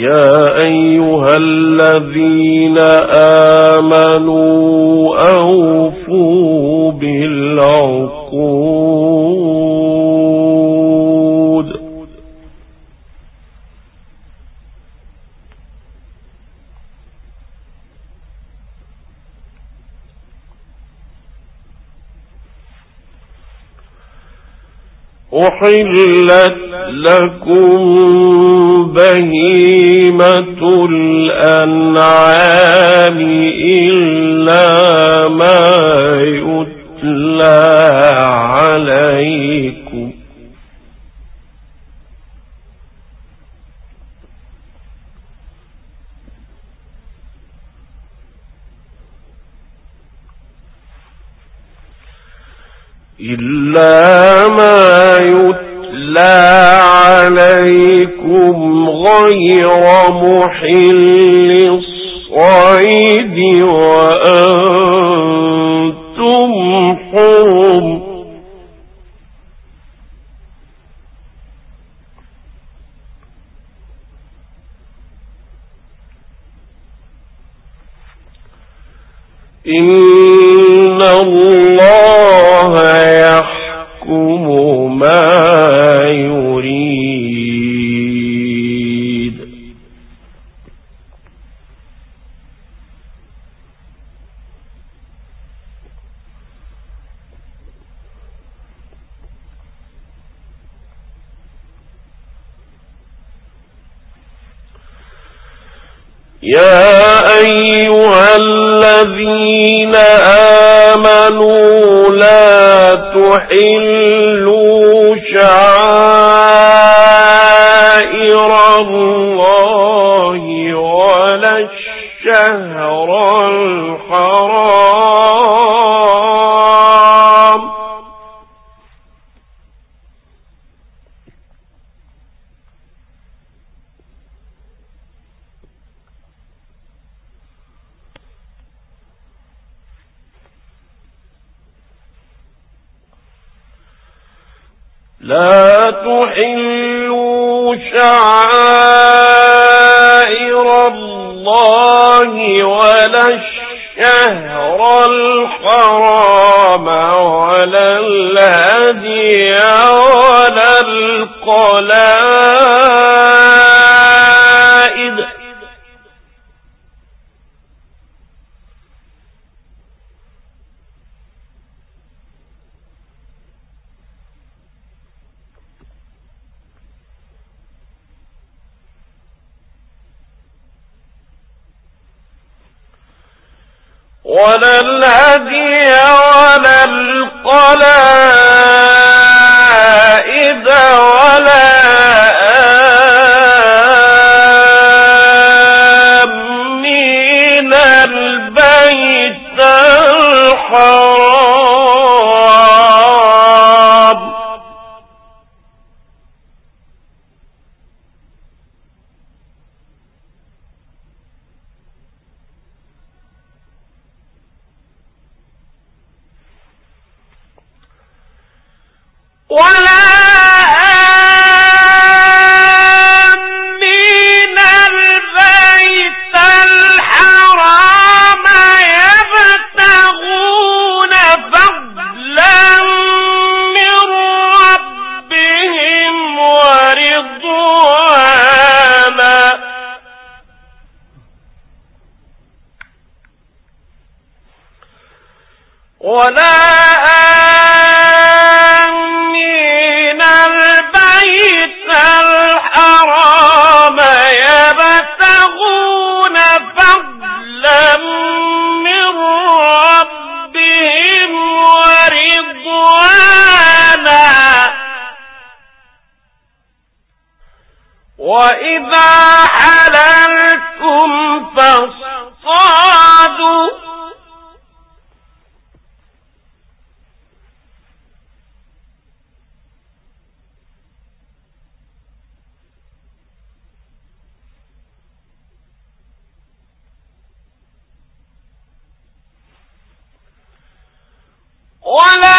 يا أيها الذين آمنوا أوفوا بالعقود. أحلت لكم بهيمة الأنعام إلا ما يتلى عليكم إلا ما يتلى عليكم غير محل الصعيد وأنتم حرم إن الله شهرا الحرام لا تحلوا شعائر الله ولا الشهر الحرام ولا الهدي ولا القلائد ولا الهدي ولا القلائد وَلَا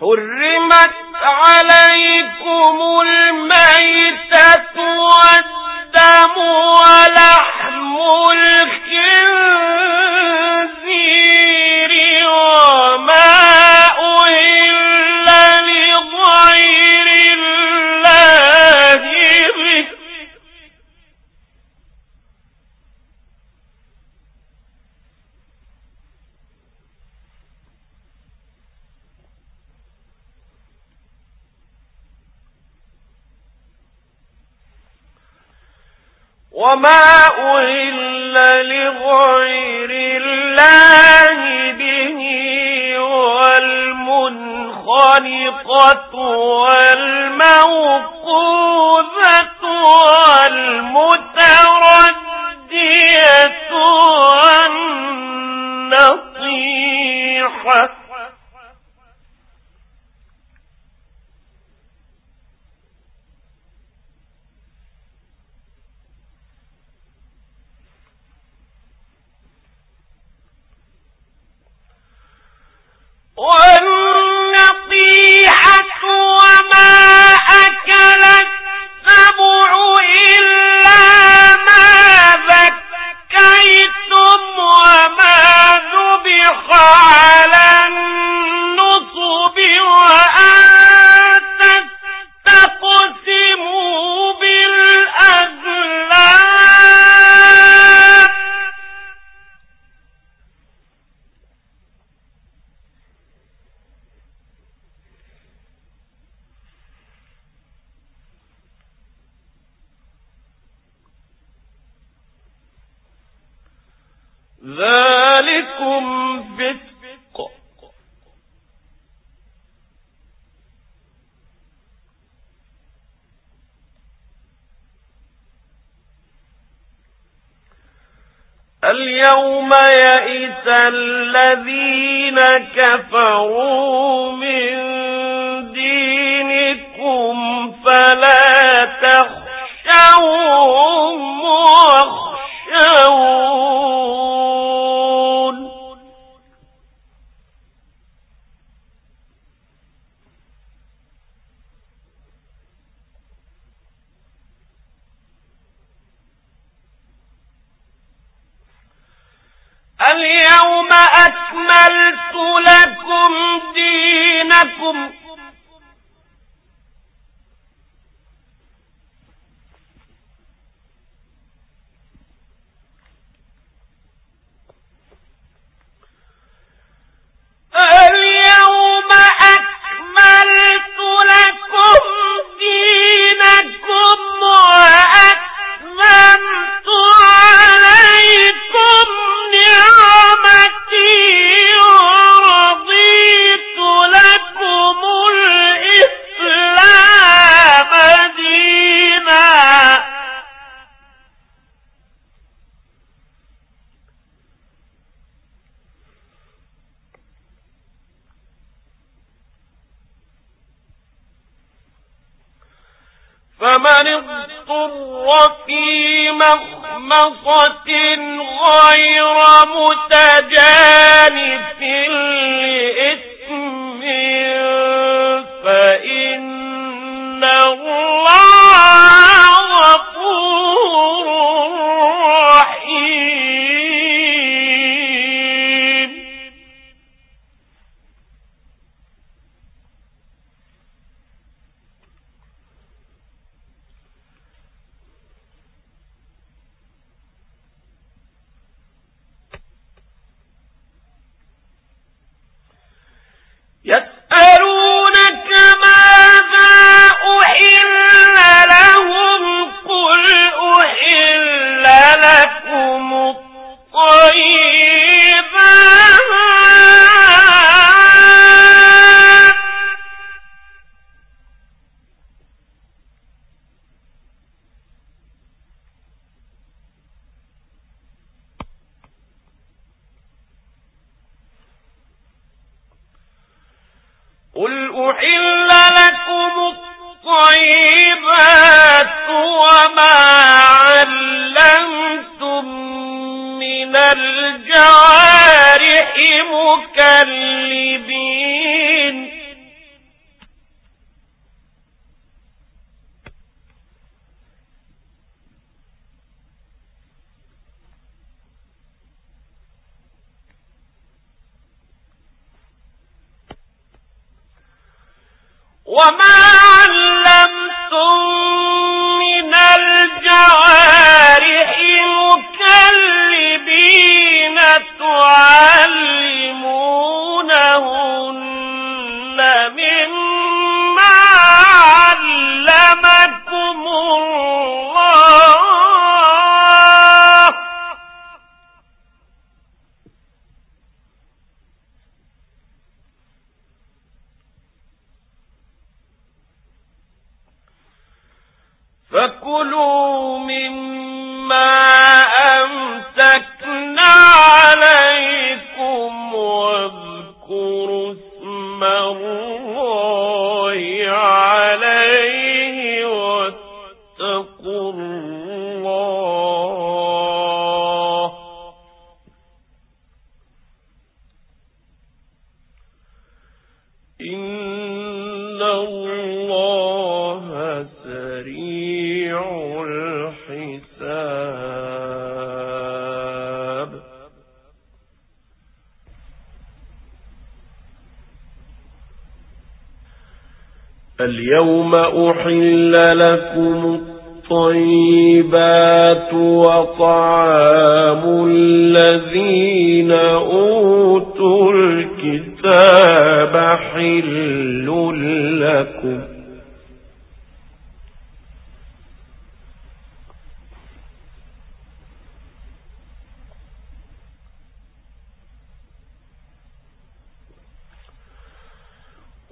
حرمت عليكم وما أهل لغير الله به والمنخنقة والموقوذة ذا لكم دينكم فمن اضطر في مخمصة غير متجانف لإثم فإن الله وما وہ اليوم أحل لكم الطيبات وطعام الذين أوتوا الكتاب حل لكم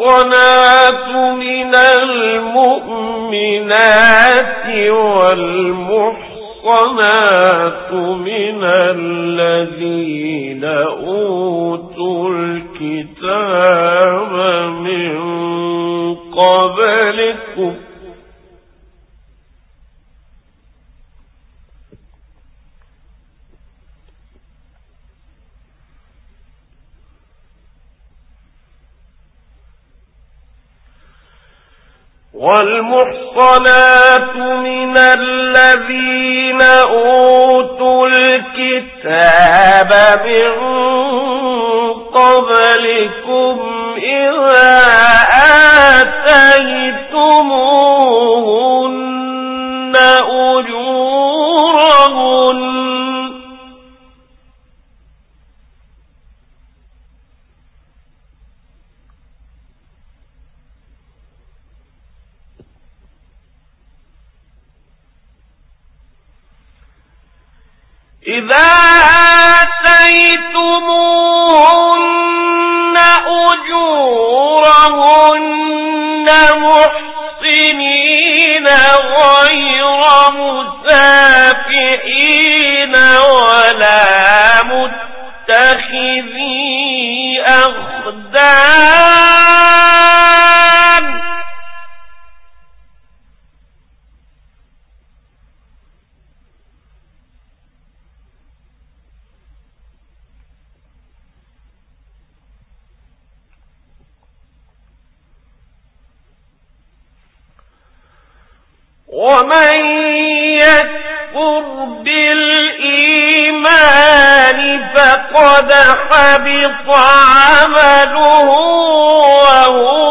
والمحصنات من المؤمنات والمحصنات من الذين أوتوا الكتاب من قبلكم والمحصنات من الذين أوتوا الكتاب من قبلكم إذا آتيتموهن أجورهن إذا آتيتموهن أجورهن محصنين غير مسافحين ولا متخذي أخدان ومن يكفر بالإيمان فقد حبط عمله وهو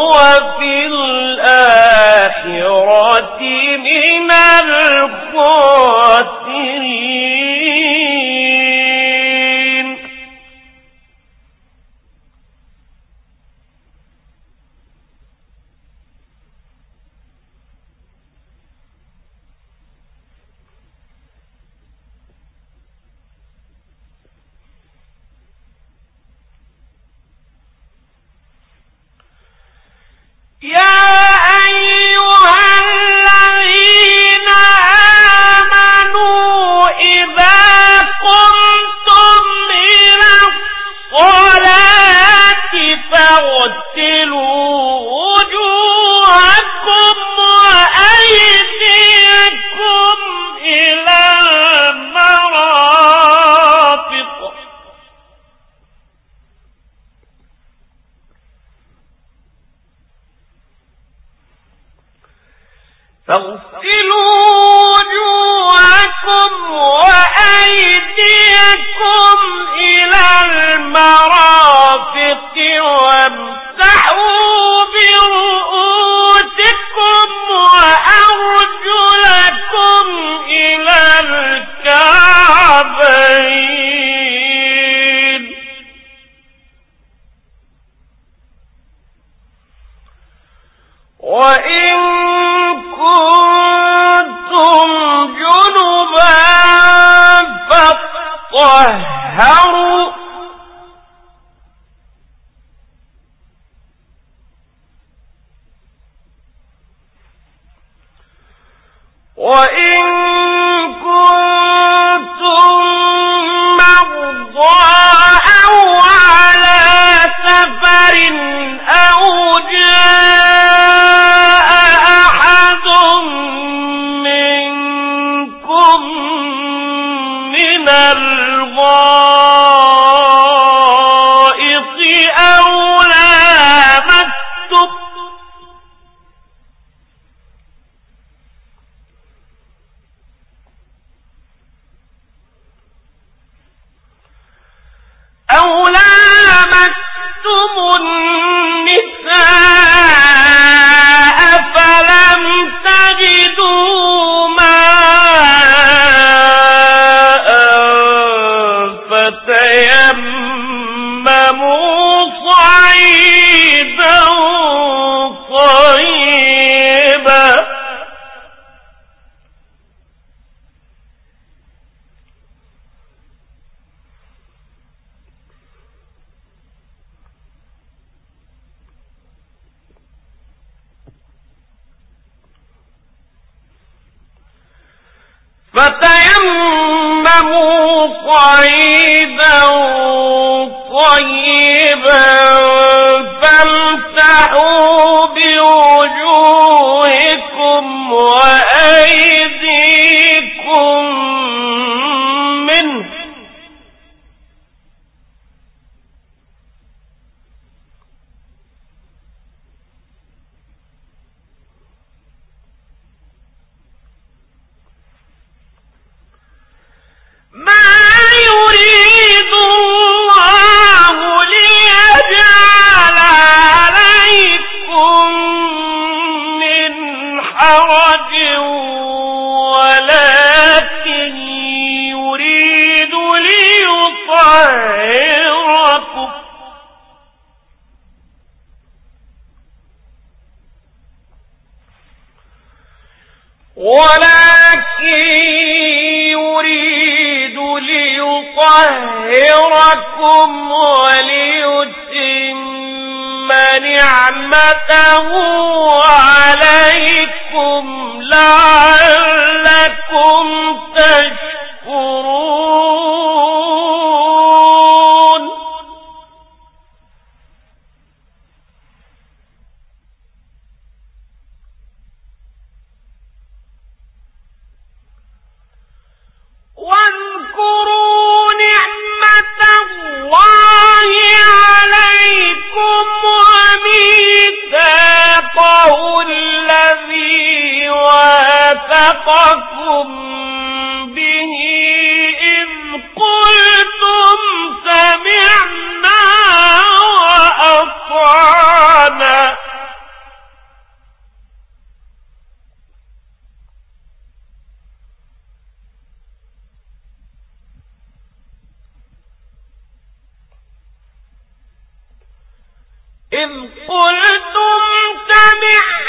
تم وَإِنَّ صعيدا طيبا فامتحوا إذ قلتم سمعنا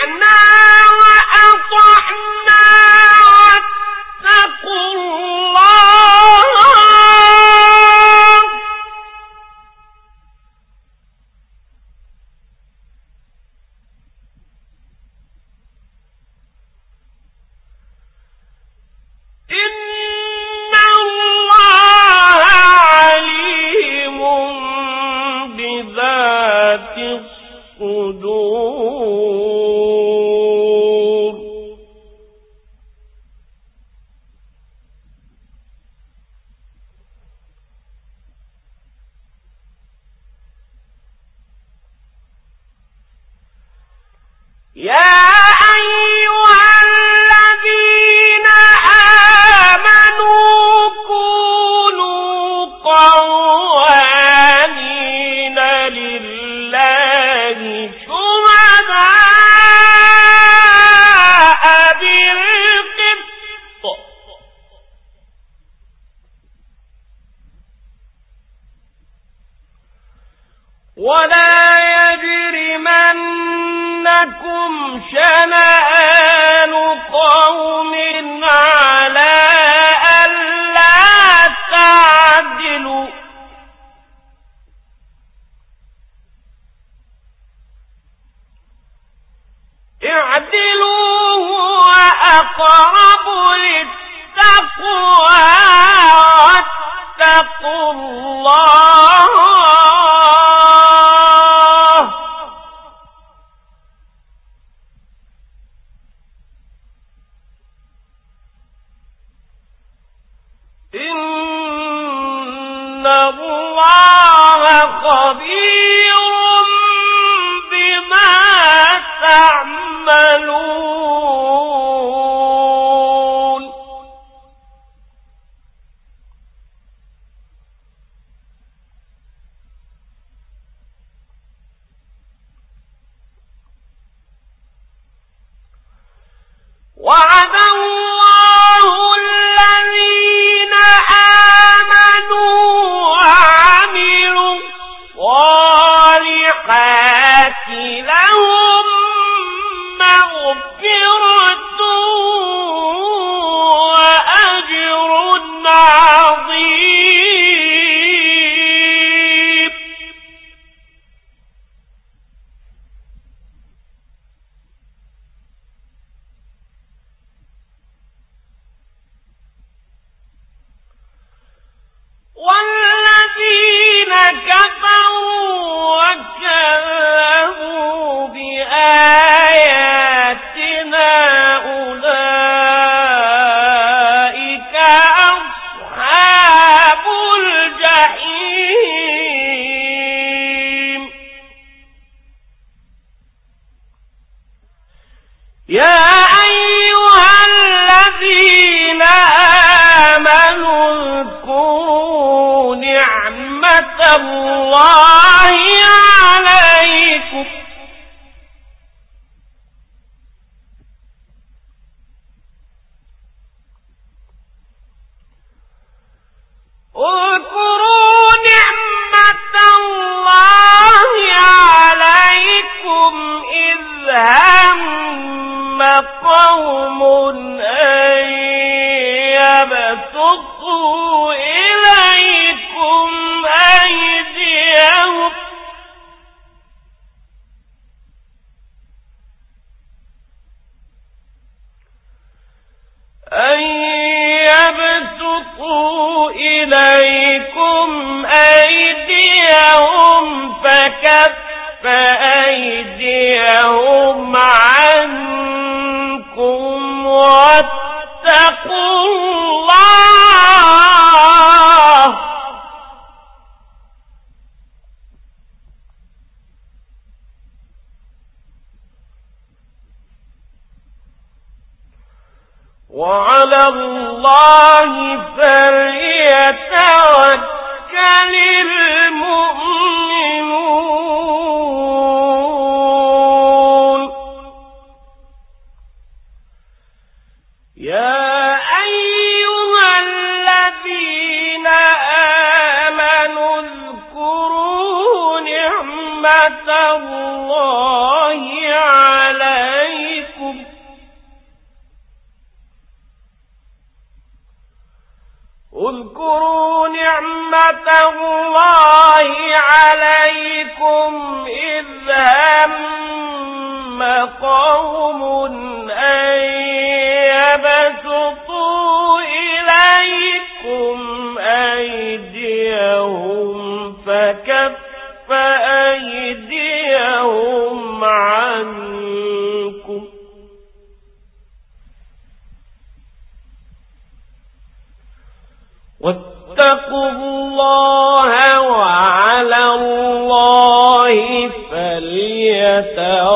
پو الله وعلى الله فليتوكل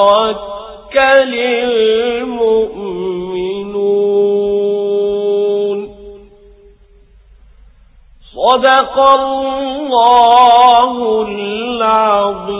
صدق الله العظيم.